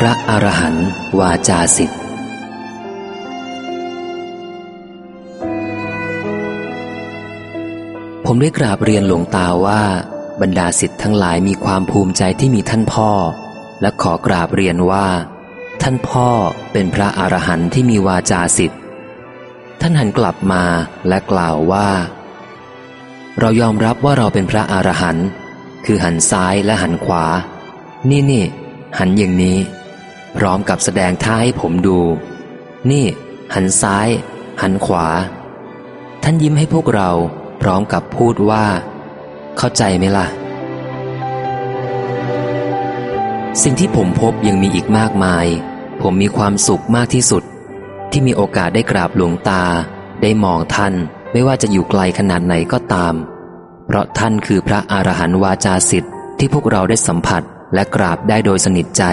พระอรหันต์วาจาสิทธิ์ผมได้กราบเรียนหลวงตาว่า บรรดาสิทธิ์ทั้งหลายมีความภูมิใจที่มีท่านพ่อ และขอกราบเรียนว่า ท่านพ่อเป็นพระอรหันต์ที่มีวาจาสิทธิ์ท่านหันกลับมาและกล่าวว่า เรายอมรับว่าเราเป็นพระอรหันต์คือหันซ้ายและหันขวา นี่นี่หันอย่างนี้ พร้อมกับแสดงท่าให้ผมดู นี่ หันซ้าย หันขวา ท่านยิ้มให้พวกเราพร้อมกับพูดว่า เข้าใจไหมล่ะ สิ่งที่ผมพบยังมีอีกมากมาย ผมมีความสุขมากที่สุด ที่มีโอกาสได้กราบหลวงตา ได้มองท่านไม่ว่าจะอยู่ไกลขนาดไหนก็ตาม เพราะท่านคือพระอรหันต์วาจาสิทธิ์ที่พวกเราได้สัมผัสและกราบได้โดยสนิทใจ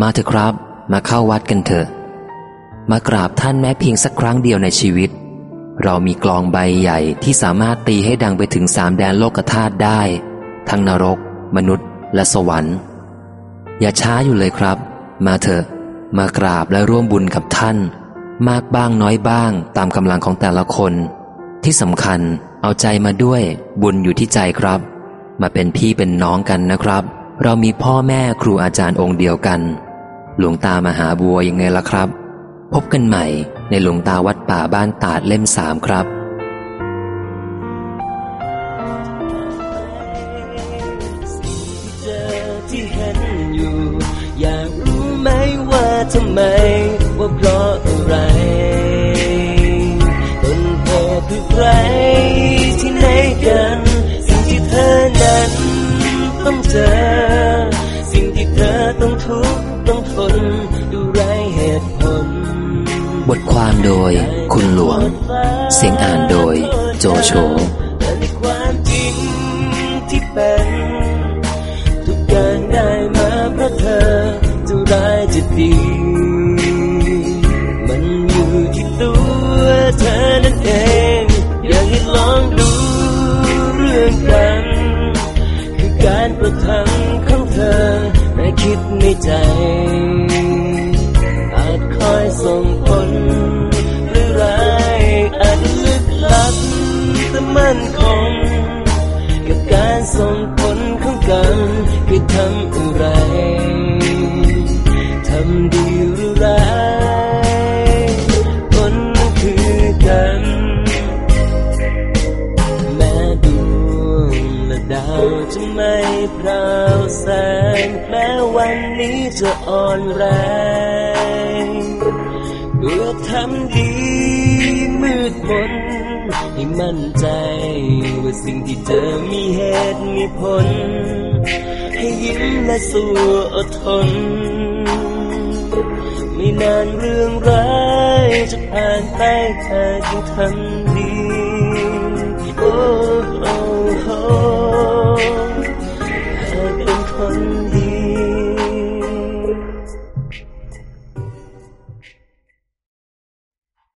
มาเถอะครับ มาเข้าวัดกันเถอะ มากราบท่านแม้เพียงสักครั้งเดียวในชีวิต เรามีกลองใบใหญ่ที่สามารถตีให้ดังไปถึงสามแดนโลกธาตุได้ ทั้งนรก มนุษย์ และสวรรค์ อย่าช้าอยู่เลยครับ มาเถอะ มากราบและร่วมบุญกับท่าน มากบ้างน้อยบ้างตามกำลังของแต่ละคน ที่สำคัญเอาใจมาด้วย บุญอยู่ที่ใจครับ มาเป็นพี่เป็นน้องกันนะครับ เรามีพ่อแม่ครูอาจารย์องค์เดียวกัน หลวงตามหาบัวยังไงล่ะครับ พบกันใหม่ในหลวงตาวัดป่าบ้านตาดเล่มสามครับทำไมว่าเพราะอะไรต้นเหตุคือใครที่ไหนกัน สิ่งที่เธอนั้นต้องเจอ ต้องทุกข์ต้องทนดูไรเหตุผล บทความโดยคุณหลวง เสียงอ่านโดยโจโฉในความจริงที่เป็นทุกอย่างได้มาเพราะเธอจะร้ายจะดี มันอยู่ที่ตัวเธอนั่นเอง อยากให้ลองดูเรื่องกัน คือการประทังของเธอใน คิดในใจ อาจคอยส่งผลหรือไรอันลึกลับแต่มั่นคง กับการส่งผลของกันคือทำอาจะไม่พราวแสงแม้วันนี้จะอ่อนแรงเพื่อทำดีมืดมนให้มั่นใจว่าสิ่งที่เจอมีเหตุมีผล ให้ยิ้มและสู้อดทน ไม่นานเรื่องร้ายจะผ่านไปแค่จึงทำดีโอ้